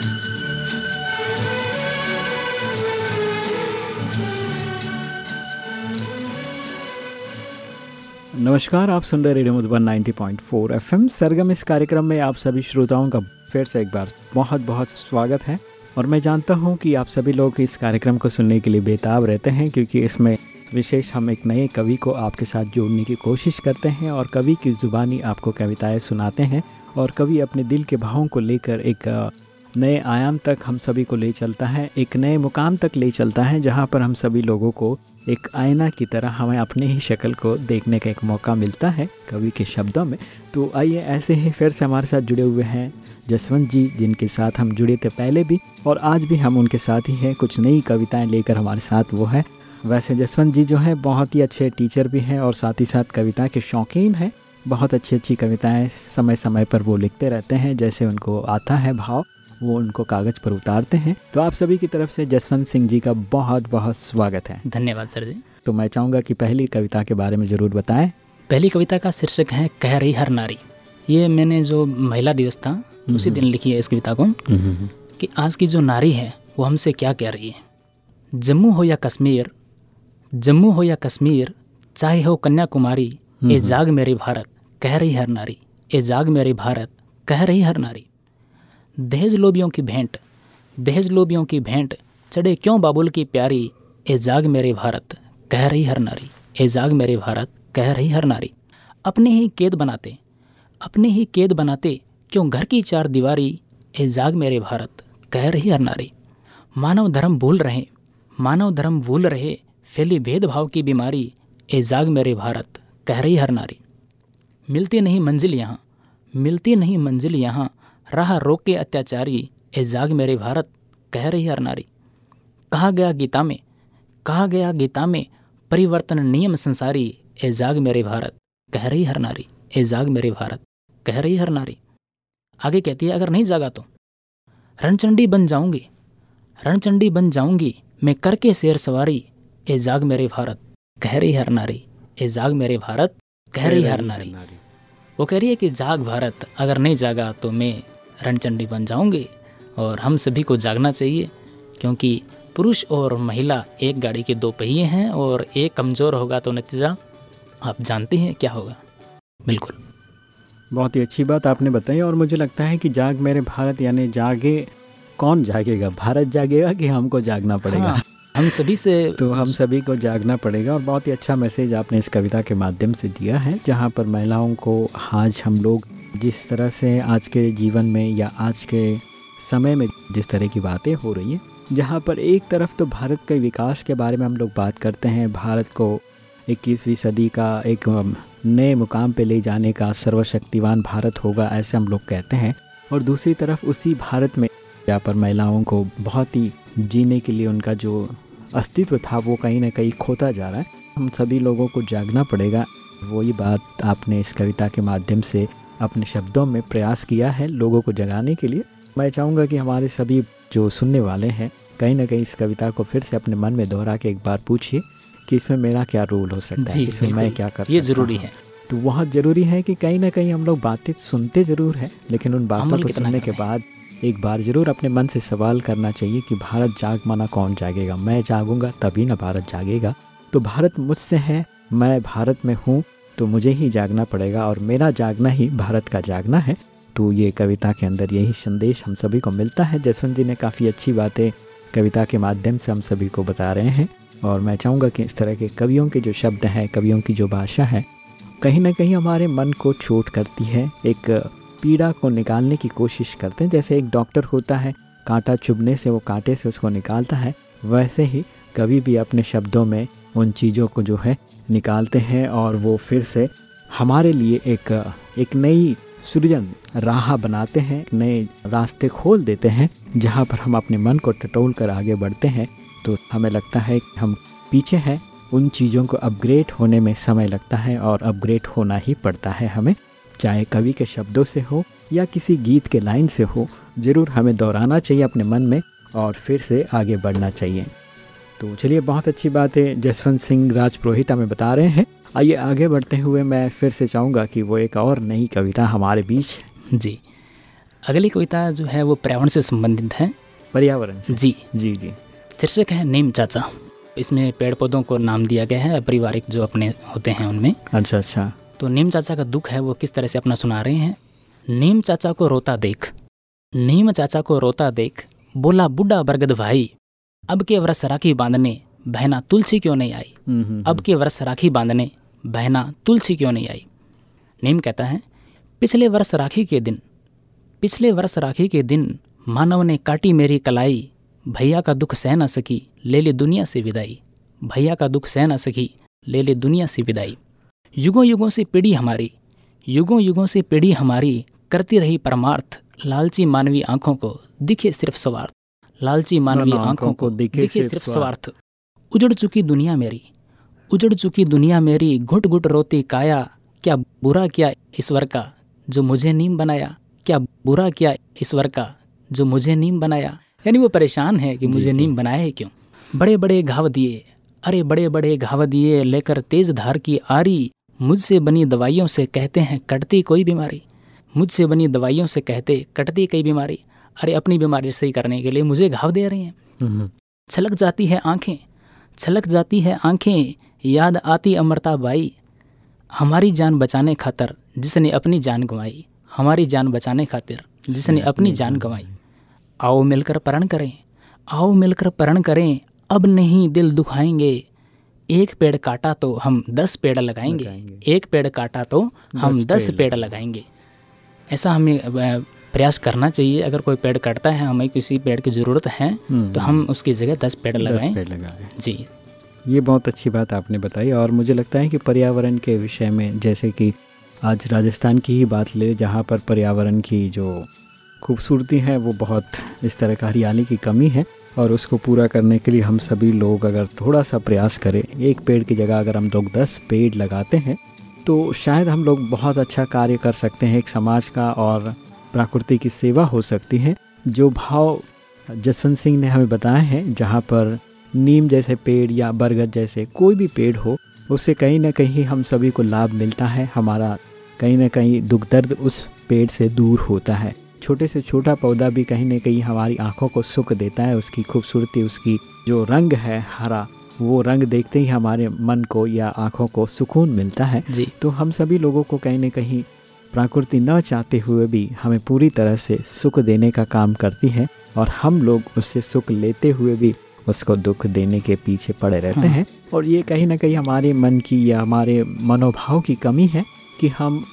नमस्कार, आप सुन रहे रेडियो मधुबन 90.4 एफएम। सरगम इस कार्यक्रम में आप सभी श्रोताओं का फिर से एक बार बहुत बहुत स्वागत है। और मैं जानता हूँ कि आप सभी लोग इस कार्यक्रम को सुनने के लिए बेताब रहते हैं, क्योंकि इसमें विशेष हम एक नए कवि को आपके साथ जोड़ने की कोशिश करते हैं और कवि की ज़ुबानी आपको कविताएँ सुनाते हैं और कवि अपने दिल के भावों को लेकर एक नए आयाम तक हम सभी को ले चलता है, एक नए मुकाम तक ले चलता है, जहाँ पर हम सभी लोगों को एक आयना की तरह हमें अपने ही शक्ल को देखने का एक मौका मिलता है, कवि के शब्दों में। तो आइए ऐसे ही फिर से हमारे साथ जुड़े हुए हैं जसवंत जी, जिनके साथ हम जुड़े थे पहले भी, और आज भी हम उनके साथ ही हैं। कुछ नई कविताएँ लेकर हमारे साथ वो है। वैसे जसवंत जी जो है, बहुत ही अच्छे टीचर भी हैं और साथ ही साथ कविता के शौकीन हैं। बहुत अच्छी अच्छी कविताएँ समय समय पर वो लिखते रहते हैं जैसे उनको आता है भाव वो उनको कागज़ पर उतारते हैं। तो आप सभी की तरफ़ से जसवंत सिंह जी का बहुत बहुत स्वागत है। धन्यवाद सर जी। तो मैं चाहूँगा कि पहली कविता के बारे में ज़रूर बताएँ। पहली कविता का शीर्षक है कह रही हर नारी। ये मैंने जो महिला दिवस था उसी हम्म। दिन लिखी है इस कविता को कि आज की जो नारी है वो हमसे क्या कह रही है? जम्मू हो या कश्मीर जम्मू हो या कश्मीर चाहे हो कन्याकुमारी ये जाग मेरी भारत। कह रही हर नारी, ए जाग मेरी भारत, कह रही हर नारी। दहेज लोबियों की भेंट, दहेज लोबियों की भेंट, चढ़े क्यों बाबुल की प्यारी, ए जाग मेरे भारत, कह रही हर नारी। ए जाग मेरे भारत, कह रही हर नारी। अपने ही कैद बनाते, अपने ही कैद बनाते, क्यों घर की चार दीवारी, ए जाग मेरे भारत, कह रही हर नारी। मानव धर्म भूल रहे, मानव धर्म भूल रहे, फैली भेदभाव की बीमारी, ए जाग मेरे भारत, कह रही हर नारी। मिलती नहीं मंजिल यहाँ, मिलती नहीं मंजिल यहाँ, राह रोक के अत्याचारी, ए जाग मेरे भारत, कह रही हर नारी। कहा गया गीता में, कहा गया गीता में, परिवर्तन नियम संसारी, ए जाग मेरे भारत, कह रही हर नारी, ए जाग मेरे भारत, कह रही हर नारी। आगे कहती है, अगर नहीं जागा तो? रणचंडी बन जाऊँगी, रणचंडी बन जाऊँगी, मैं करके शेर सवारी, ए जाग मेरे भारत, कह रही हर नारी, ए जाग मेरे भारत, कह रही हर नारी। वो कह रही है कि जाग भारत अगर नहीं जागा तो मैं रणचंडी बन जाऊँगी और हम सभी को जागना चाहिए क्योंकि पुरुष और महिला एक गाड़ी के दो पहिए हैं और एक कमज़ोर होगा तो नतीजा आप जानते हैं क्या होगा। बिल्कुल। बहुत ही अच्छी बात आपने बताई और मुझे लगता है कि जाग मेरे भारत यानी जागे कौन जागेगा? भारत जागेगा कि हमको जागना पड़ेगा? हाँ, हम सभी से तो हम सभी को जागना पड़ेगा और बहुत ही अच्छा मैसेज आपने इस कविता के माध्यम से दिया है, जहाँ पर महिलाओं को आज हम लोग जिस तरह से आज के जीवन में या आज के समय में जिस तरह की बातें हो रही हैं, जहाँ पर एक तरफ़ तो भारत के विकास के बारे में हम लोग बात करते हैं, भारत को इक्कीसवीं सदी का एक नए मुकाम पे ले जाने का सर्वशक्तिवान भारत होगा ऐसे हम लोग कहते हैं, और दूसरी तरफ़ उसी भारत में जहाँ पर महिलाओं को बहुत ही जीने के लिए उनका जो अस्तित्व था वो कहीं ना कहीं खोता जा रहा है। हम सभी लोगों को जागना पड़ेगा। वही बात आपने इस कविता के माध्यम से अपने शब्दों में प्रयास किया है लोगों को जगाने के लिए। मैं चाहूँगा कि हमारे सभी जो सुनने वाले हैं कहीं ना कहीं इस कविता को फिर से अपने मन में दोहरा के एक बार पूछिए कि इसमें मेरा क्या रोल हो सकता है? इसमें मैं क्या कर ये ज़रूरी है? तो बहुत ज़रूरी है कि कहीं ना कहीं हम लोग बातें सुनते ज़रूर हैं लेकिन उन बातों को सुनने के बाद एक बार ज़रूर अपने मन से सवाल करना चाहिए कि भारत जाग माना कौन जागेगा? मैं जागूँगा, तभी ना भारत जागेगा। तो भारत मुझसे है, मैं भारत में हूँ तो मुझे ही जागना पड़ेगा और मेरा जागना ही भारत का जागना है। तो ये कविता के अंदर यही संदेश हम सभी को मिलता है। जसवंत जी ने काफ़ी अच्छी बातें कविता के माध्यम से हम सभी को बता रहे हैं और मैं चाहूँगा कि इस तरह के कवियों के जो शब्द हैं, कवियों की जो भाषा है, कहीं ना कहीं हमारे मन को चोट करती है। एक पीड़ा को निकालने की कोशिश करते हैं। जैसे एक डॉक्टर होता है, कांटा चुभने से वो कांटे से उसको निकालता है, वैसे ही कभी भी अपने शब्दों में उन चीज़ों को जो है निकालते हैं और वो फिर से हमारे लिए एक एक नई सृजन, राह बनाते हैं नए रास्ते खोल देते हैं, जहाँ पर हम अपने मन को टटोल कर आगे बढ़ते हैं। तो हमें लगता है कि हम पीछे हैं, उन चीज़ों को अपग्रेड होने में समय लगता है और अपग्रेड होना ही पड़ता है हमें। चाहे कवि के शब्दों से हो या किसी गीत के लाइन से हो ज़रूर हमें दोहराना चाहिए अपने मन में और फिर से आगे बढ़ना चाहिए। तो चलिए बहुत अच्छी बात है। जसवंत सिंह राजपुरोहित हमें बता रहे हैं। आइए आगे बढ़ते हुए मैं फिर से चाहूँगा कि वो एक और नई कविता हमारे बीच। जी। अगली कविता जो है वो पर्यावरण से संबंधित है। पर्यावरण जी। जी जी। शीर्षक है नीम चाचा। इसमें पेड़ पौधों को नाम दिया गया है पारिवारिक जो अपने होते हैं उनमें। अच्छा अच्छा। तो नीम चाचा का दुख है वो किस तरह से अपना सुना रहे हैं? नीम चाचा को रोता देख नीम चाचा को रोता देख बोला बुढ़ा बरगद भाई अब के वर्ष राखी बांधने बहना तुलसी क्यों नहीं आई? हम्म, हम्म, अब के वर्ष राखी बांधने बहना तुलसी क्यों नहीं आई? नीम कहता है पिछले वर्ष राखी के दिन पिछले वर्ष राखी के दिन मानव ने काटी मेरी कलाई भैया का दुख सह न सकी ले ले दुनिया से विदाई भैया का दुख सह न सकी ले ले दुनिया से विदाई। युगों युगों से पीढ़ी हमारी युगों युगों से पीढ़ी हमारी करती रही परमार्थ लालची मानवी आँखों को दिखे सिर्फ़ स्वार्थ। लालची मानवी आँखों को दिखे सिर्फ़ स्वार्थ। उजड़ चुकी दुनिया मेरी उजड़ चुकी दुनिया मेरी घुट घुट रोती काया क्या बुरा किया ईश्वर का जो मुझे नीम बनाया? क्या बुरा किया ईश्वर का जो मुझे नीम बनाया? यानी वो परेशान है कि मुझे नीम बनाया है क्यों? बड़े बड़े घाव दिए अरे बड़े बड़े घाव दिए लेकर तेज धार की आरी मुझसे बनी दवाइयों से कहते हैं कटती कोई बीमारी। मुझसे बनी दवाइयों से कहते कटती कई बीमारी। अरे अपनी बीमारी सही करने के लिए मुझे घाव दे रहे हैं। छलक जाती है आँखें छलक जाती है आँखें। याद आती अमरता बाई। हमारी जान बचाने खातर जिसने अपनी जान गंवाई हमारी जान बचाने खातिर जिसने अपनी जान गंवाई। आओ मिलकर प्रण करें आओ मिलकर प्रण करें अब नहीं दिल दुखाएँगे। एक पेड़ काटा तो हम दस पेड़ लगाएँगे। लगाएँगे। एक पेड़ काटा तो हम दस दस पेड़ पेड़ लगाएँगे। ऐसा हमें प्रयास करना चाहिए। अगर कोई पेड़ कटता है हमें किसी पेड़ की ज़रूरत है हम्म, तो हम उसकी जगह दस पेड़ लगाएँ। पेड़ लगाए। जी। ये बहुत अच्छी बात आपने बताई और मुझे लगता है कि पर्यावरण के विषय में जैसे कि आज राजस्थान की ही बात ले जहाँ पर पर्यावरण की जो खूबसूरती है, वो बहुत इस तरह का हरियाली की कमी है और उसको पूरा करने के लिए हम सभी लोग अगर थोड़ा सा प्रयास करें, एक पेड़ की जगह अगर हम लोग दस पेड़ लगाते हैं तो शायद हम लोग बहुत अच्छा कार्य कर सकते हैं, एक समाज का और प्रकृति की सेवा हो सकती है। जो भाव जसवंत सिंह ने हमें बताए हैं, जहाँ पर नीम जैसे पेड़ या बरगद जैसे कोई भी पेड़ हो उससे कहीं ना कहीं हम सभी को लाभ मिलता है, हमारा कहीं ना कहीं दुख दर्द उस पेड़ से दूर होता है। छोटे से छोटा पौधा भी कहीं ना कहीं हमारी आँखों को सुख देता है उसकी खूबसूरती उसकी जो रंग है हरा वो रंग देखते ही हमारे मन को या आँखों को सुकून मिलता है। जी। तो हम सभी लोगों को कहीं ना कहीं प्रकृति न चाहते हुए भी हमें पूरी तरह से सुख देने का काम करती है और हम लोग उससे सुख लेते हुए भी उसको दुख देने के पीछे पड़े रहते हाँ। हैं। और ये कहीं ना कहीं हमारे मन की या हमारे मनोभाव की कमी है कि हम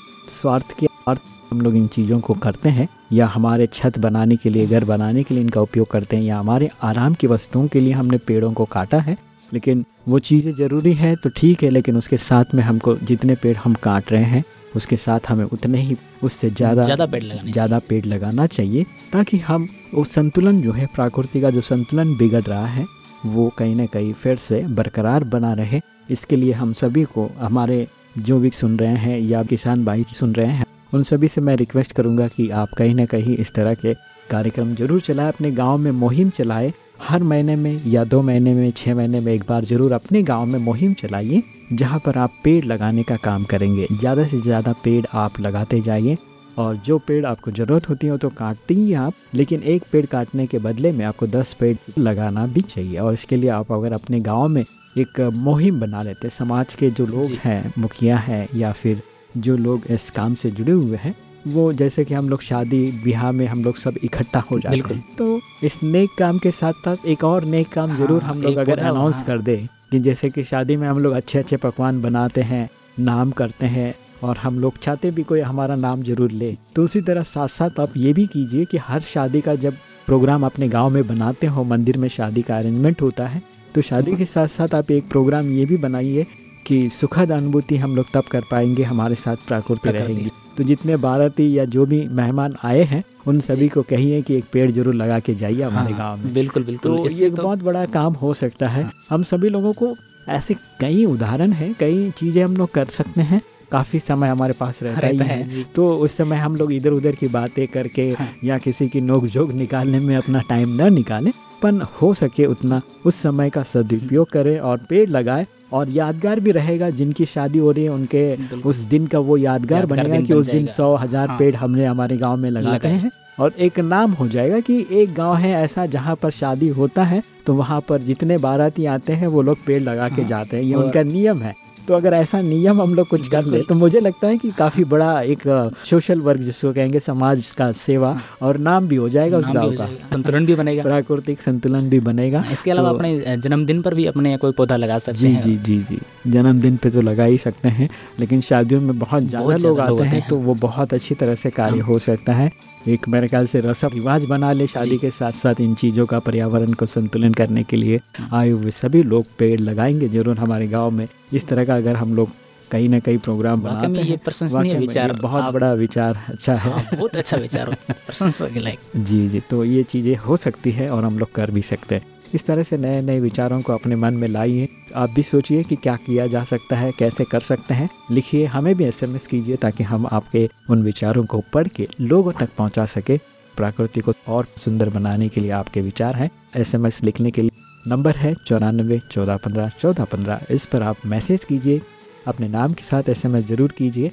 स्वार्थ के अर्थ हम लोग इन चीज़ों को करते हैं या हमारे छत बनाने के लिए घर बनाने के लिए इनका उपयोग करते हैं या हमारे आराम की वस्तुओं के लिए हमने पेड़ों को काटा है। लेकिन वो चीज़ें ज़रूरी है तो ठीक है लेकिन उसके साथ में हमको जितने पेड़ हम काट रहे हैं उसके साथ हमें उतने ही उससे ज़्यादा ज़्यादा पेड़ लगाने ज़्यादा पेड़ लगाना चाहिए ताकि हम वो संतुलन जो है प्रकृति का जो संतुलन बिगड़ रहा है वो कहीं ना कहीं फिर से बरकरार बना रहे। इसके लिए हम सभी को हमारे जो भी सुन रहे हैं या किसान भाई सुन रहे हैं उन सभी से मैं रिक्वेस्ट करूँगा कि आप कहीं ना कहीं इस तरह के कार्यक्रम ज़रूर चलाएँ अपने गाँव में मुहिम चलाएँ। हर महीने में या दो महीने में छः महीने में एक बार ज़रूर अपने गाँव में मुहिम चलाइए जहाँ पर आप पेड़ लगाने का काम करेंगे। ज़्यादा से ज़्यादा पेड़ आप लगाते जाइए और जो पेड़ आपको ज़रूरत होती हो तो काटते ही आप लेकिन एक पेड़ काटने के बदले में आपको दस पेड़ लगाना भी चाहिए। और इसके लिए आप अगर अपने गाँव में एक मुहिम बना लेते समाज के जो। लोग हैं मुखिया हैं या फिर जो लोग इस काम से जुड़े हुए हैं वो जैसे कि हम लोग शादी ब्याह में हम लोग सब इकट्ठा हो जाते हैं। तो इस नेक काम के साथ साथ एक और नेक काम ज़रूर हाँ, हम लोग अगर अनाउंस वहाँ। कर दे कि जैसे कि शादी में हम लोग अच्छे अच्छे पकवान बनाते हैं नाम करते हैं और हम लोग चाहते भी कोई हमारा नाम ज़रूर ले। तो उसी तरह साथ साथ आप ये भी कीजिए कि हर शादी का जब प्रोग्राम अपने गाँव में बनाते हो मंदिर में शादी का अरेंजमेंट होता है तो शादी के साथ साथ आप एक प्रोग्राम ये भी बनाइए कि सुखद अनुभूति हम लोग तब कर पाएँगे हमारे साथ प्रकृति प्रकृति। रहेंगी। तो जितने बाराती या जो भी मेहमान आए हैं उन सभी को कहिए कि एक पेड़ ज़रूर लगा के जाइए हमारे हाँ, गाँव में। बिल्कुल बिल्कुल। तो ये तो बहुत बड़ा काम हो सकता है। हाँ। हम सभी लोगों को ऐसे कई उदाहरण हैं कई चीज़ें हम लोग कर सकते हैं। काफ़ी समय हमारे पास रहता ही रहता है। है तो उस समय हम लोग इधर उधर की बातें करके हाँ। या किसी की नोक झोंक निकालने में अपना टाइम न निकालें। जितनापन हो सके उतना उस समय का सदुपयोग करें और पेड़ लगाए और यादगार भी रहेगा जिनकी शादी हो रही है उनके उस दिन का वो यादगार, यादगार बनेगा कि उस दिन सौ हज़ार हाँ। पेड़ हमने हमारे गाँव में लगा लगाते हैं और एक नाम हो जाएगा कि एक गाँव है ऐसा जहाँ पर शादी होता है तो वहाँ पर जितने बाराती आते हैं वो लोग पेड़ लगा के हाँ। जाते हैं ये उनका नियम है तो अगर ऐसा नियम हम लोग कुछ कर ले तो मुझे लगता है कि काफ़ी बड़ा एक सोशल वर्क जिसको कहेंगे समाज का सेवा और नाम भी हो जाएगा उस गाँव का। संतुलन भी बनेगा। प्राकृतिक संतुलन भी बनेगा। इसके अलावा तो, अपने जन्मदिन पर भी अपने कोई पौधा लगा सकते जी, हैं। जी जी जी। जन्मदिन पे तो लगा ही सकते हैं लेकिन शादियों में बहुत ज़्यादा लोग आते हैं तो वो बहुत अच्छी तरह से कार्य हाँ। हो सकता है। एक मेरे ख्याल से रसम रिवाज बना ले शादी के साथ साथ इन चीज़ों का पर्यावरण को संतुलन करने के लिए। आए हुए सभी लोग पेड़ लगाएँगे ज़रूर हमारे गाँव में। इस तरह का अगर हम लोग कहीं ना कहीं प्रोग्राम बनाते हैं ये प्रशंसनीय विचार बहुत बड़ा विचार अच्छा है। हाँ, बहुत अच्छा विचार प्रशंसा के लायक। जी जी तो ये चीज़ें हो सकती है और हम लोग कर भी सकते हैं। इस तरह से नए नए विचारों को अपने मन में लाइए। आप भी सोचिए कि क्या किया जा सकता है कैसे कर सकते हैं। लिखिए हमें भी एसएमएस कीजिए ताकि हम आपके उन विचारों को पढ़ के लोगों तक पहुँचा सके। प्रकृति को और सुंदर बनाने के लिए आपके विचार हैं। एसएमएस लिखने के लिए नंबर है चौरानबे चौदह पंद्रह चौदह पंद्रह। इस पर आप मैसेज कीजिए अपने नाम के साथ एसएमएस ज़रूर कीजिए।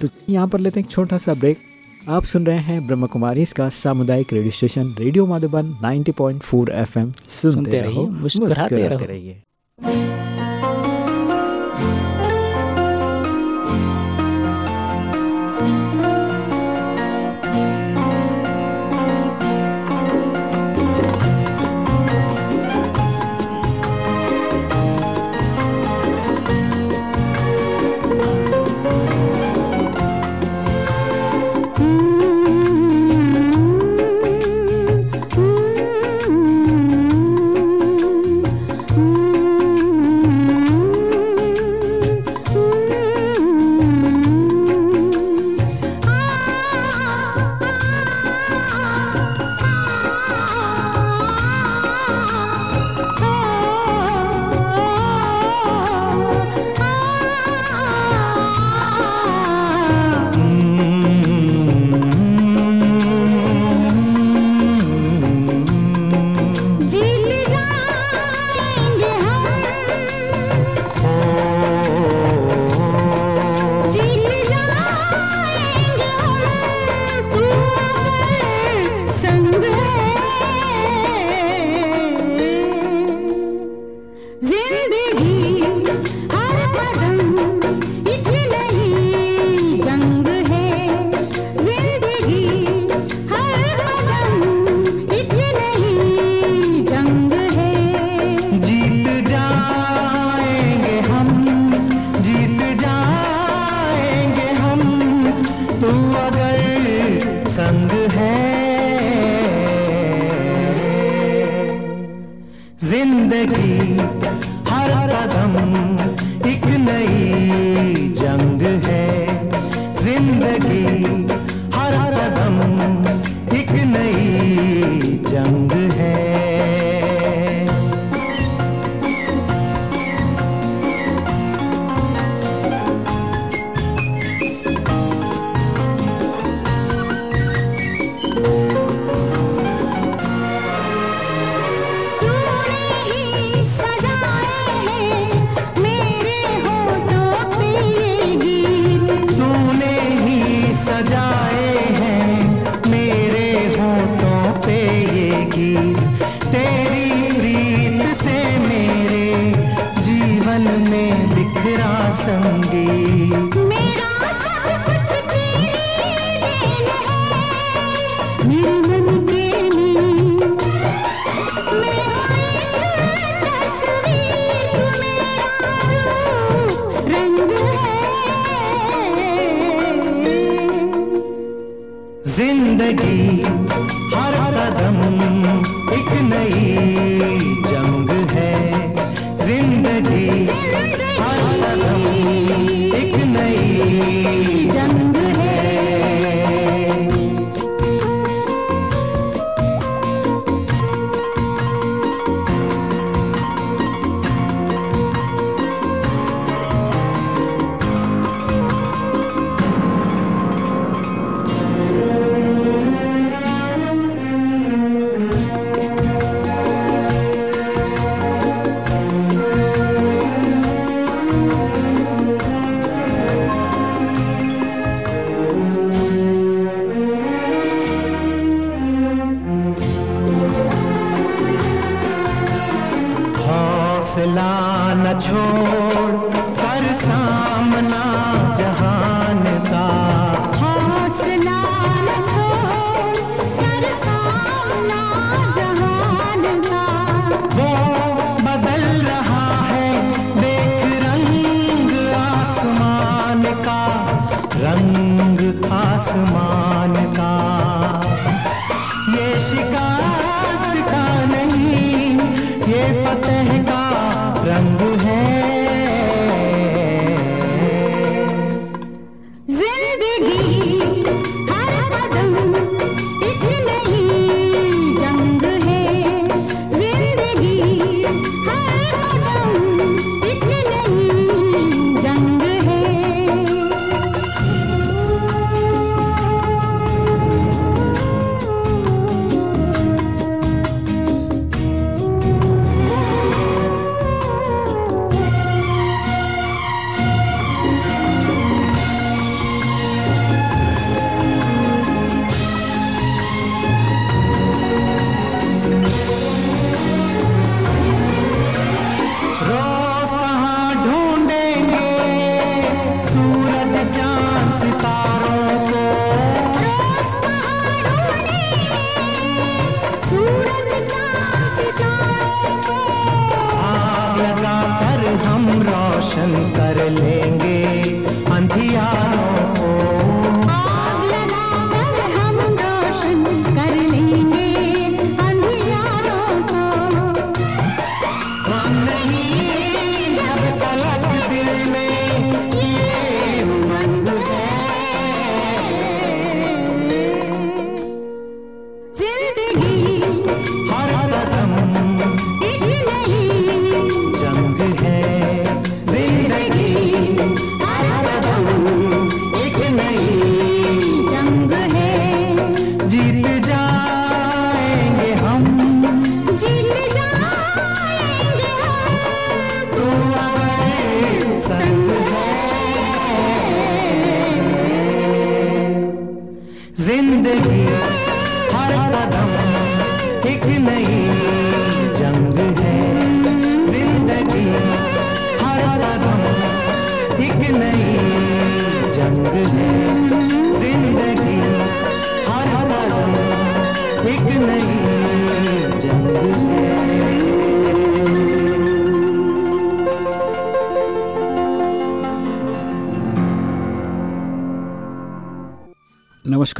तो यहाँ पर लेते हैं एक छोटा सा ब्रेक। आप सुन रहे हैं ब्रह्म कुमारी इसका सामुदायिक radio station radio Madhuban 90.4 FM सुनते, सुनते रहिए मुस्कुराते रहिए।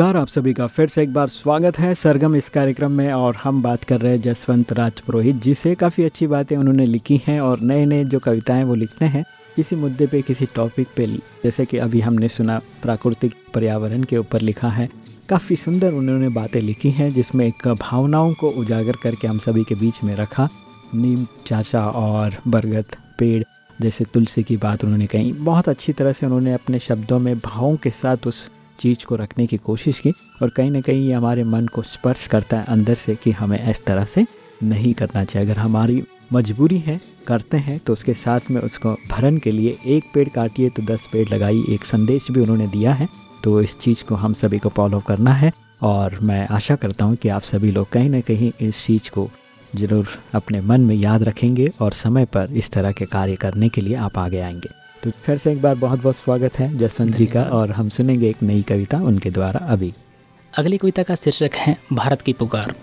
नमस्कार, आप सभी का फिर से एक बार स्वागत है सरगम इस कार्यक्रम में और हम बात कर रहे हैं जसवंत राज पुरोहित जी से। काफ़ी अच्छी बातें उन्होंने लिखी हैं और नए नए जो कविताएँ वो लिखते हैं, किसी मुद्दे पे, किसी टॉपिक पे, जैसे कि अभी हमने सुना प्राकृतिक पर्यावरण के ऊपर लिखा है। काफ़ी सुंदर उन्होंने बातें लिखी हैं जिसमें एक भावनाओं को उजागर करके हम सभी के बीच में रखा। नीम, चाचा और बरगद, पेड़ जैसे तुलसी की बात उन्होंने कही। बहुत अच्छी तरह से उन्होंने अपने शब्दों में भावों के साथ उस चीज़ को रखने की कोशिश की और कहीं ना कहीं ये हमारे मन को स्पर्श करता है अंदर से कि हमें इस तरह से नहीं करना चाहिए। अगर हमारी मजबूरी है, करते हैं तो उसके साथ में उसको भरण के लिए एक पेड़ काटिए तो दस पेड़ लगाइए, एक संदेश भी उन्होंने दिया है। तो इस चीज़ को हम सभी को फॉलो करना है और मैं आशा करता हूँ कि आप सभी लोग कहीं ना कहीं इस चीज़ को ज़रूर अपने मन में याद रखेंगे और समय पर इस तरह के कार्य करने के लिए आप आगे आएँगे। तो फिर से एक बार बहुत बहुत स्वागत है जसवंत जी का और हम सुनेंगे एक नई कविता उनके द्वारा अभी। अगली कविता का शीर्षक है भारत की पुकार।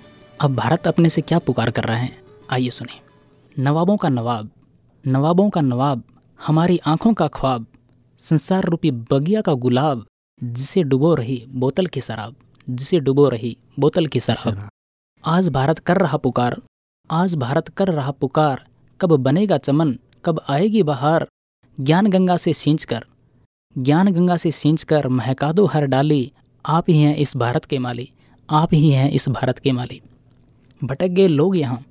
अब भारत अपने से क्या पुकार कर रहा है? आइए सुने। नवाबों का नवाब नवाबों का नवाब हमारी आँखों का ख्वाब संसार रूपी बगिया का गुलाब जिसे डुबो रही बोतल की शराब जिसे डुबो रही बोतल की शराब। आज भारत कर रहा पुकार आज भारत कर रहा पुकार कब बनेगा चमन कब आएगी बहार ज्ञान गंगा से सींच कर ज्ञान गंगा से सींच कर महका दो हर डाली आप ही हैं इस भारत के माली आप ही हैं इस भारत के माली। भटक गए लोग यहाँ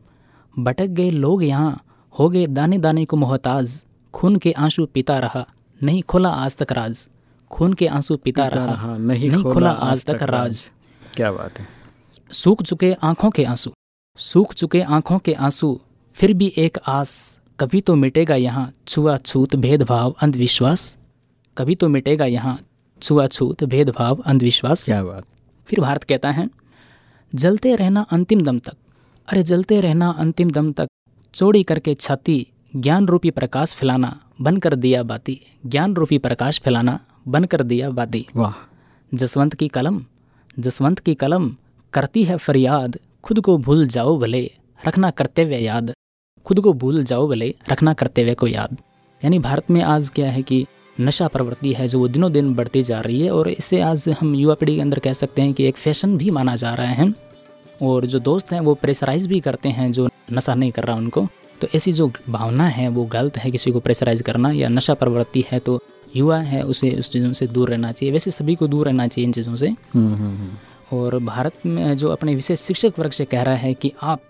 भटक गए लोग यहाँ हो गए दाने दाने को मोहताज खून के आँसू पीता रहा नहीं खोला आज तक राज खून के आँसू पीता रहा नहीं, नहीं खोला आज तक राज। क्या बात है। सूख चुके आँखों के आँसू सूख चुके आँखों के आँसू फिर भी एक आस कभी तो मिटेगा यहाँ छुआछूत भेदभाव अंधविश्वास। कभी तो मिटेगा यहाँ छुआछूत भेदभाव अंधविश्वास। क्या बात। फिर भारत कहता है जलते रहना अंतिम दम तक। अरे जलते रहना अंतिम दम तक। चोरी करके छाती ज्ञान रूपी प्रकाश फैलाना बन कर दिया बाती। ज्ञान रूपी प्रकाश फैलाना बन कर दिया बाती। वाह। जसवंत की कलम जसवंत की कलम करती है फरियाद। खुद को भूल जाओ भले रखना कर्तव्य याद। खुद को भूल जाओ भले रखना कर्तव्य को याद। यानी भारत में आज क्या है कि नशा प्रवृत्ति है जो वो दिनों दिन बढ़ती जा रही है और इसे आज हम युवा पीढ़ी के अंदर कह सकते हैं कि एक फ़ैशन भी माना जा रहा है। और जो दोस्त हैं वो प्रेशराइज भी करते हैं जो नशा नहीं कर रहा उनको। तो ऐसी जो भावना है वो गलत है किसी को प्रेशराइज करना या नशा प्रवृत्ति है तो युवा है उसे उस चीज़ों से दूर रहना चाहिए। वैसे सभी को दूर रहना चाहिए इन चीज़ों से। हम्म, हम्म, हम्म। और भारत में जो अपने विशेष शिक्षक वर्ग से कह रहा है कि आप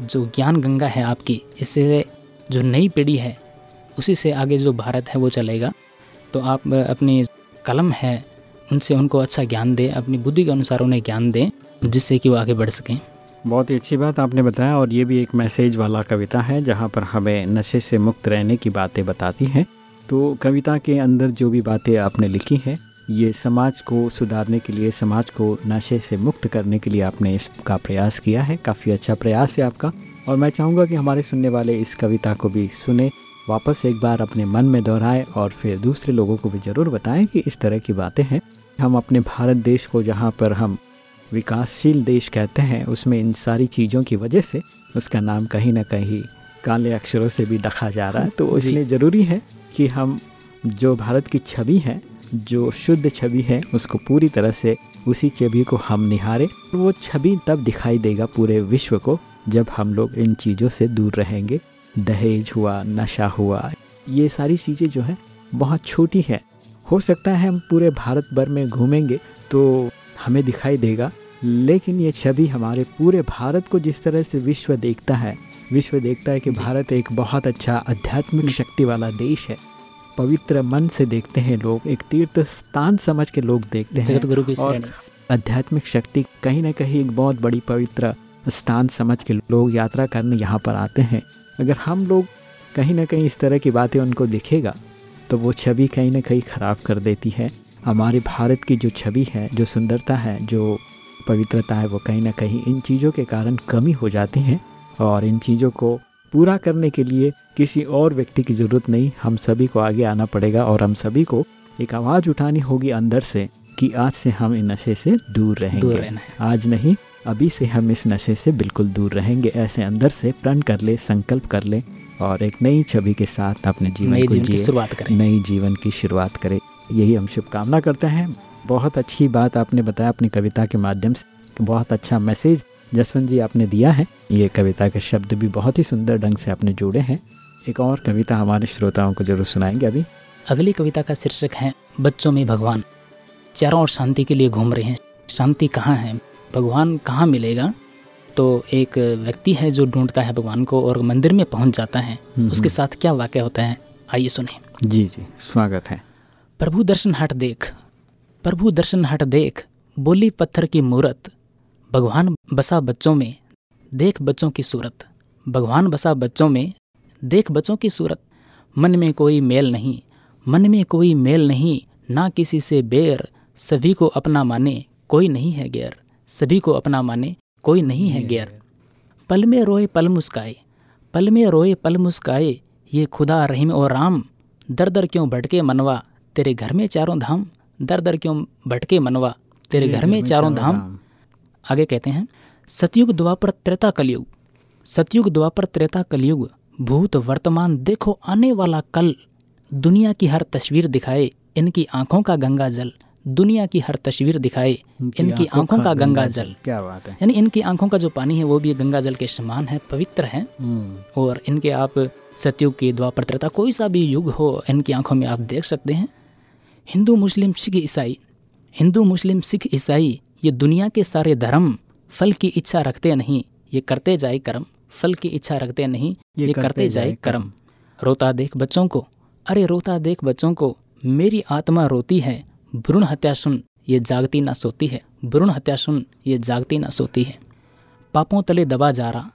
जो ज्ञान गंगा है आपकी, इससे जो नई पीढ़ी है, उसी से आगे जो भारत है वो चलेगा। तो आप अपनी कलम है, उनसे उनको अच्छा ज्ञान दें, अपनी बुद्धि के अनुसार उन्हें ज्ञान दें, जिससे कि वो आगे बढ़ सकें। बहुत ही अच्छी बात आपने बताया, और ये भी एक मैसेज वाला कविता है, जहाँ पर हमें नशे से मुक्त रहने की बातें बताती हैं। तो कविता के अंदर जो भी बातें आपने लिखी हैं ये समाज को सुधारने के लिए समाज को नशे से मुक्त करने के लिए आपने इसका प्रयास किया है। काफ़ी अच्छा प्रयास है आपका। और मैं चाहूँगा कि हमारे सुनने वाले इस कविता को भी सुने वापस एक बार अपने मन में दोहराएँ और फिर दूसरे लोगों को भी ज़रूर बताएँ कि इस तरह की बातें हैं। हम अपने भारत देश को जहाँ पर हम विकासशील देश कहते हैं उसमें इन सारी चीज़ों की वजह से उसका नाम कहीं ना कहीं काले अक्षरों से भी रखा जा रहा है। तो इसलिए ज़रूरी है कि हम जो भारत की छवि है जो शुद्ध छवि है, उसको पूरी तरह से उसी छवि को हम निहारें, वो छवि तब दिखाई देगा पूरे विश्व को जब हम लोग इन चीज़ों से दूर रहेंगे। दहेज हुआ, नशा हुआ, ये सारी चीज़ें जो है, बहुत छोटी है। हो सकता है हम पूरे भारत भर में घूमेंगे तो हमें दिखाई देगा, लेकिन ये छवि हमारे पूरे भारत को जिस तरह से विश्व देखता है, विश्व देखता है कि भारत एक बहुत अच्छा आध्यात्मिक शक्ति वाला देश है। पवित्र मन से देखते हैं लोग एक तीर्थ स्थान समझ के लोग देखते जगत गुरु की हैं और आध्यात्मिक शक्ति कहीं ना कहीं एक बहुत बड़ी पवित्र स्थान समझ के लोग यात्रा करने यहाँ पर आते हैं। अगर हम लोग कहीं ना कहीं इस तरह की बातें उनको दिखेगा तो वो छवि कहीं ना कहीं ख़राब कर देती है। हमारे भारत की जो छवि है जो सुंदरता है जो पवित्रता है वो कहीं ना कहीं इन चीज़ों के कारण कमी हो जाती है और इन चीज़ों को पूरा करने के लिए किसी और व्यक्ति की ज़रूरत नहीं हम सभी को आगे आना पड़ेगा और हम सभी को एक आवाज़ उठानी होगी अंदर से कि आज से हम इन नशे से दूर रहेंगे। दूर आज नहीं अभी से हम इस नशे से बिल्कुल दूर रहेंगे। ऐसे अंदर से प्रण कर ले संकल्प कर ले और एक नई छवि के साथ अपने जीवन को जीवन की शुरुआत करें। नई जीवन की शुरुआत करें। यही हम शुभकामना करते हैं। बहुत अच्छी बात आपने बताया अपनी कविता के माध्यम से। बहुत अच्छा मैसेज जसवंत जी आपने दिया है। ये कविता के शब्द भी बहुत ही सुंदर ढंग से आपने जोड़े हैं। एक और कविता हमारे श्रोताओं को ज़रूर सुनाएँगे अभी। अगली कविता का शीर्षक है बच्चों में भगवान। चारों ओर शांति के लिए घूम रहे हैं। शांति कहाँ है? भगवान कहाँ मिलेगा? तो एक व्यक्ति है जो ढूंढता है भगवान को और मंदिर में पहुँच जाता है। उसके साथ क्या वाक़या होता है? आइए सुने। जी जी स्वागत है। प्रभु दर्शन हट देख प्रभु दर्शन हट देख बोली पत्थर की मूरत। भगवान बसा बच्चों में देख बच्चों की सूरत। भगवान बसा बच्चों में देख बच्चों की सूरत। मन में कोई मेल नहीं मन में कोई मेल नहीं ना किसी से बेर। सभी को अपना माने कोई नहीं है गैर। सभी को अपना माने कोई नहीं है गैर। पल में रोए पल मुस्काए पल में रोए पल मुस्काए ये खुदा रहीम और राम। दर दर क्यों भटके मनवा तेरे घर में चारों धाम। दर दर क्यों भटके मनवा तेरे घर में चारों धाम। आगे कहते हैं सतयुग द्वापर त्रेता कलयुग। सतयुग द्वापर त्रेता कलयुग भूत वर्तमान देखो आने वाला कल। दुनिया की हर तस्वीर दिखाए इनकी आँखों का गंगा जल। दुनिया की हर तस्वीर दिखाए इनकी आँखों का गंगा जल क्या बात है। यानी इनकी आँखों का जो पानी है वो भी गंगा जल के समान है पवित्र है। हम्म, और इनके आप सतयुग की द्वापर त्रेता कोई सा भी युग हो इनकी आँखों में आप देख सकते हैं। हिंदू मुस्लिम सिख ईसाई। हिंदू मुस्लिम सिख ईसाई ये दुनिया के सारे धर्म फल की इच्छा रखते नहीं ये करते जाए कर्म फल की इच्छा रखते नहीं ये, ये करते जाए कर्म। रोता देख बच्चों को अरे रोता देख बच्चों को मेरी आत्मा रोती है भ्रूण हत्या सुन ये जागती ना सोती है भ्रूण हत्या सुन ये जागती ना सोती है। पापों तले दबा जा रहा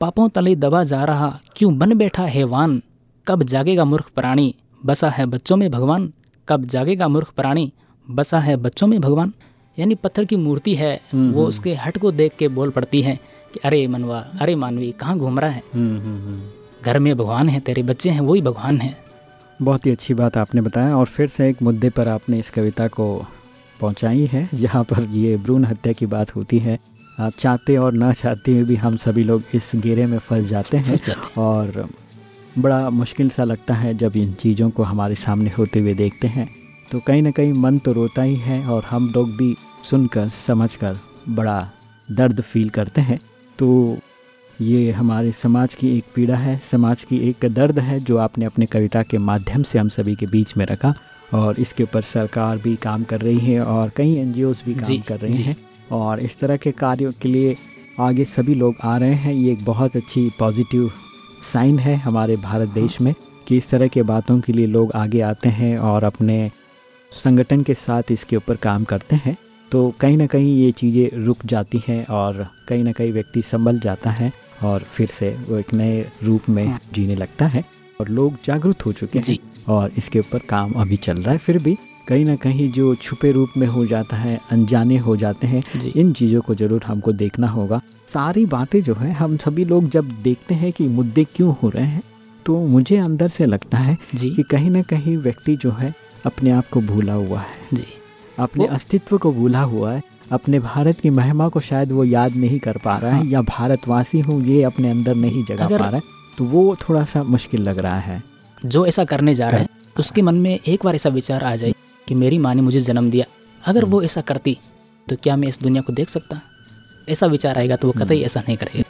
पापों तले दबा जा रहा क्यों बन बैठा हैवान कब जागेगा मूर्ख प्राणी बसा है बच्चों में भगवान? कब जागेगा मूर्ख प्राणी बसा है बच्चों में भगवान? यानी पत्थर की मूर्ति है वो उसके हट को देख के बोल पड़ती है कि अरे मनवा अरे मानवी कहाँ घूम रहा है? हम्म, हम्म, हम्म। घर में भगवान है तेरे बच्चे हैं वही भगवान हैं। बहुत ही अच्छी बात आपने बताया और फिर से एक मुद्दे पर आपने इस कविता को पहुंचाई है जहाँ पर ये भ्रूण हत्या की बात होती है। आप चाहते और ना चाहते हुए भी हम सभी लोग इस घेरे में फंस जाते हैं। और बड़ा मुश्किल सा लगता है जब इन चीज़ों को हमारे सामने होते हुए देखते हैं। तो कहीं ना कहीं मन तो रोता ही है और हम लोग भी सुनकर समझकर बड़ा दर्द फील करते हैं। तो ये हमारे समाज की एक पीड़ा है समाज की एक दर्द है जो आपने अपने कविता के माध्यम से हम सभी के बीच में रखा और इसके ऊपर सरकार भी काम कर रही है और कई एन भी काम कर रही। हैं और इस तरह के कार्यों के लिए आगे सभी लोग आ रहे हैं। ये एक बहुत अच्छी पॉजिटिव साइन है हमारे भारत देश में कि इस तरह के बातों के लिए लोग आगे आते हैं और अपने संगठन के साथ इसके ऊपर काम करते हैं तो कहीं ना कहीं ये चीज़ें रुक जाती हैं और कहीं ना कहीं व्यक्ति संभल जाता है और फिर से वो एक नए रूप में हाँ। जीने लगता है और लोग जागरूक हो चुके हैं और इसके ऊपर काम अभी चल रहा है फिर भी कहीं ना कहीं जो छुपे रूप में हो जाता है अनजाने हो जाते हैं इन चीज़ों को ज़रूर हमको देखना होगा। सारी बातें जो है हम सभी लोग जब देखते हैं कि मुद्दे क्यों हो रहे हैं तो मुझे अंदर से लगता है कि कहीं ना कहीं व्यक्ति जो है अपने आप को भूला हुआ है। जी। अपने अस्तित्व को भूला हुआ है। अपने भारत की महिमा को शायद वो याद नहीं कर पा रहा है हाँ। या भारतवासी हूँ ये अपने अंदर नहीं जगा पा रहा है तो वो थोड़ा सा मुश्किल लग रहा है। जो ऐसा करने जा रहा है उसके मन में एक बार ऐसा विचार आ जाए कि मेरी माँ ने मुझे जन्म दिया। अगर वो ऐसा करती तो क्या मैं इस दुनिया को देख सकता? ऐसा विचार आएगा तो वो कतई ऐसा नहीं करेगा।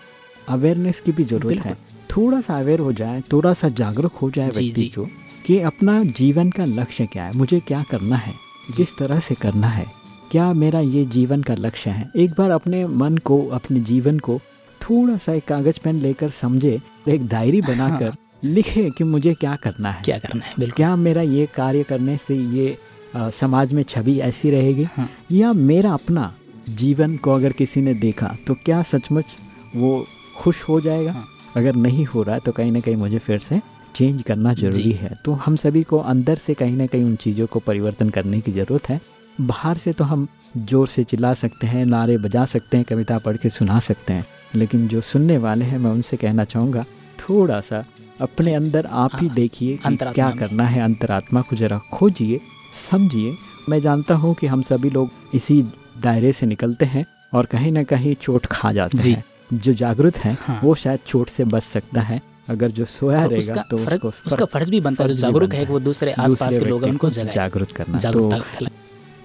अवेयरनेस की भी ज़रूरत है। थोड़ा सा अवेयर हो जाए थोड़ा सा जागरूक हो जाए व्यक्ति जी। कि अपना जीवन का लक्ष्य क्या है? मुझे क्या करना है? जिस तरह से करना है? क्या मेरा ये जीवन का लक्ष्य है? एक बार अपने मन को अपने जीवन को थोड़ा सा एक कागज़ पेन लेकर समझे एक डायरी बनाकर लिखे कि मुझे क्या करना है। क्या करना है? बिल्कुल। क्या मेरा ये कार्य करने से ये अ, समाज में छवि ऐसी रहेगी? हाँ। या मेरा अपना जीवन को अगर किसी ने देखा तो क्या सचमुच वो खुश हो जाएगा? हाँ। अगर नहीं हो रहा है तो कहीं ना कहीं मुझे फिर से चेंज करना ज़रूरी है। तो हम सभी को अंदर से कहीं ना कहीं उन चीज़ों को परिवर्तन करने की ज़रूरत है। बाहर से तो हम ज़ोर से चिल्ला सकते हैं नारे बजा सकते हैं कविता पढ़ के सुना सकते हैं। लेकिन जो सुनने वाले हैं मैं उनसे कहना चाहूँगा थोड़ा सा अपने अंदर आप ही हाँ, देखिए क्या करना है अंतरात्मा को जरा खोजिए समझिए। मैं जानता हूँ कि हम सभी लोग इसी दायरे से निकलते हैं और कहीं ना कहीं चोट खा जाते हैं। जो जागरूक है हाँ। वो शायद चोट से बच सकता है। अगर जो सोया और रहेगा तो फ़र्ज़ उसको उसका फ़र्ज़ भी बनता है जो जागरूक है वो दूसरे आसपास के लोग उनको जागरूक करना। तो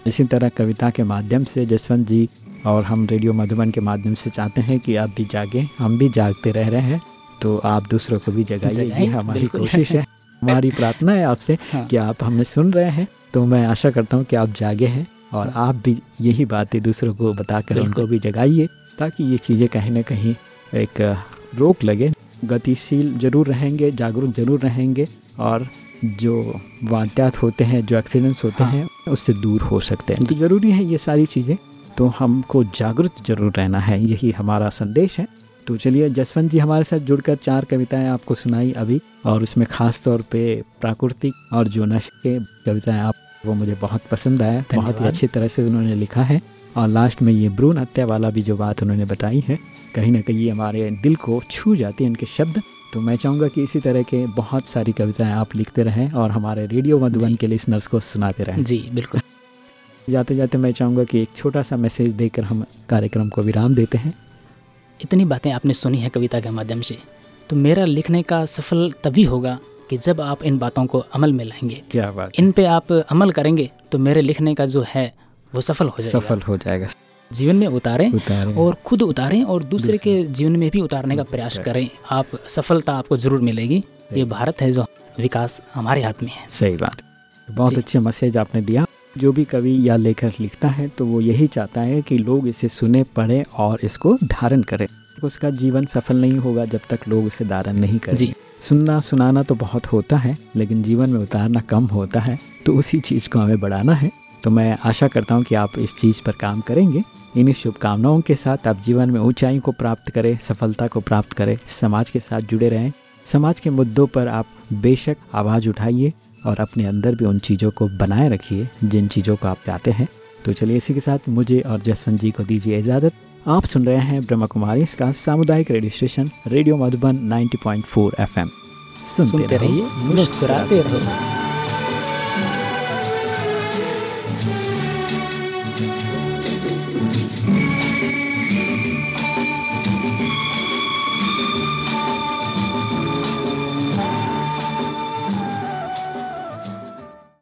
इसी तरह कविता के माध्यम से जसवंत जी और हम रेडियो मधुबन के माध्यम से चाहते हैं कि आप भी जागे हम भी जागते रह रहे हैं तो आप दूसरों को भी जगाइए। ये हमारी कोशिश है हमारी प्रार्थना है आपसे हाँ। कि आप हमें सुन रहे हैं तो मैं आशा करता हूँ कि आप जागे हैं और आप भी यही बातें दूसरों को बताकर उनको भी जगाइए ताकि ये चीज़ें कहीं ना कहीं एक रोक लगे। गतिशील ज़रूर रहेंगे जागरूक ज़रूर रहेंगे और जो वारदात होते हैं जो एक्सीडेंट्स होते हाँ। हैं उससे दूर हो सकते हैं। तो ज़रूरी है ये सारी चीज़ें तो हमको जागरूक ज़रूर रहना है यही हमारा संदेश है। तो चलिए जसवंत जी हमारे साथ जुड़कर चार कविताएँ आपको सुनाई अभी और उसमें ख़ास तौर पे प्राकृतिक और जो नशे के कविताएँ आप वो मुझे बहुत पसंद आया बहुत ही अच्छी तरह से उन्होंने लिखा है। और लास्ट में ये भ्रूण हत्या वाला भी जो बात उन्होंने बताई है कहीं ना कहीं हमारे दिल को छू जाती है इनके शब्द। तो मैं चाहूँगा कि इसी तरह के बहुत सारी कविताएँ आप लिखते रहें और हमारे रेडियो मधुबन। के लिसनर्स को सुनाते रहें। जी बिल्कुल। जाते जाते मैं चाहूँगा कि एक छोटा सा मैसेज देकर हम कार्यक्रम को विराम देते हैं। इतनी बातें आपने सुनी है कविता के माध्यम से तो मेरा लिखने का सफल तभी होगा कि जब आप इन बातों को अमल में लाएँगे। क्या बात इन पे आप अमल करेंगे तो मेरे लिखने का जो है वो सफल हो जाएगा। सफल हो जाएगा। जीवन में उतारें उतारें। और खुद उतारें और दूसरे के जीवन में भी उतारने का प्रयास करें। आप सफलता आपको ज़रूर मिलेगी। ये भारत है जो विकास हमारे हाथ में है। सही बात। बहुत। अच्छे मैसेज आपने दिया। जो भी कवि या लेखक लिखता है तो वो यही चाहता है कि लोग इसे सुने पढ़ें और इसको धारण करें। उसका जीवन सफल नहीं होगा जब तक लोग इसे धारण नहीं करें। जी। सुनना सुनाना तो बहुत होता है लेकिन जीवन में उतारना कम होता है। तो उसी चीज़ को हमें बढ़ाना है। तो मैं आशा करता हूँ कि आप इस चीज़ पर काम करेंगे। इन्हीं शुभकामनाओं के साथ आप जीवन में ऊंचाई को प्राप्त करें सफलता को प्राप्त करें समाज के साथ जुड़े रहें। समाज के मुद्दों पर आप बेशक आवाज़ उठाइए और अपने अंदर भी उन चीज़ों को बनाए रखिए जिन चीज़ों को आप चाहते हैं। तो चलिए इसी के साथ मुझे और जसवंत जी को दीजिए इजाज़त। आप सुन रहे हैं ब्रह्मा कुमारी इसका सामुदायिक radio station radio Madhuban 90.4 FM. सुनते, सुनते रहिए मुस्कुराते रहिए।